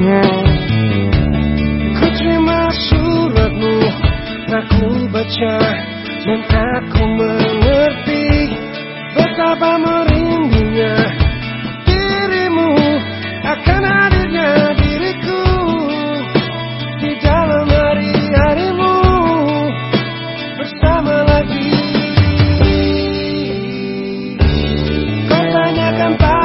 Ku terima suratmu Aku baca Dan aku mengerti Betapa merindunya Dirimu Akan hadirnya diriku Di dalam hari-harimu. Bersama lagi Kau tanyakan tak